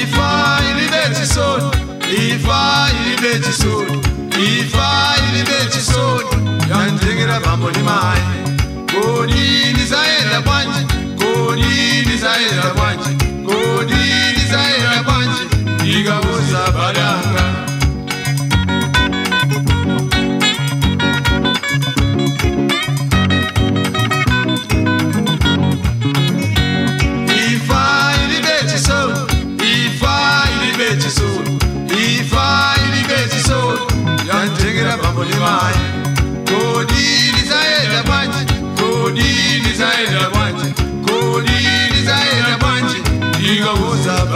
ifa ilibe chisoni ifa ilibe chisoni ifa ilibe chisoni yandengera bambo ni mai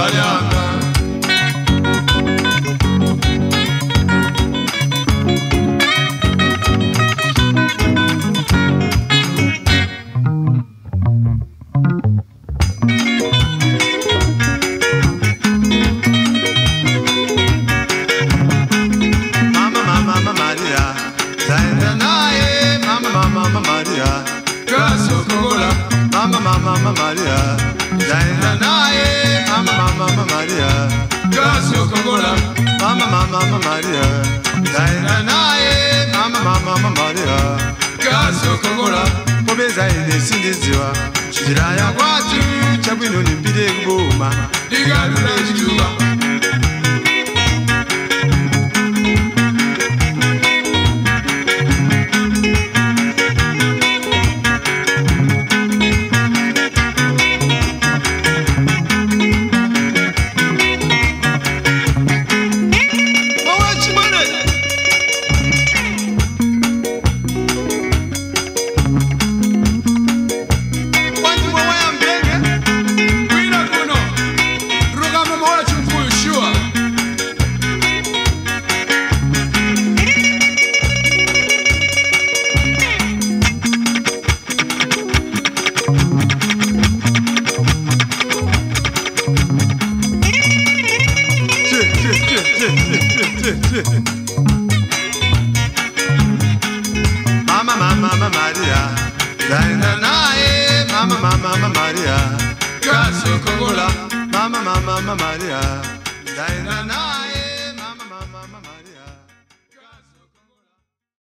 ndikabuza badanga Mama, mama, Maria, zaenda naye mama, mama, mama Maria, kasokola. Mama, mama, mama Maria, zaenda naye mama, mama, mama Maria, kasokola. Mama, mama, mama Maria, zaenda naye mama, mama, mama Maria, kasokola. Kobe zaende sindiziwa, chiraya kwatu chabwino nimbide kuboma, ndigalula chituba. Mama Mama, mama, mama Maria, zaenda naye mama, mama, mama Maria, kasokola. Mama, mama, mama Maria, naye.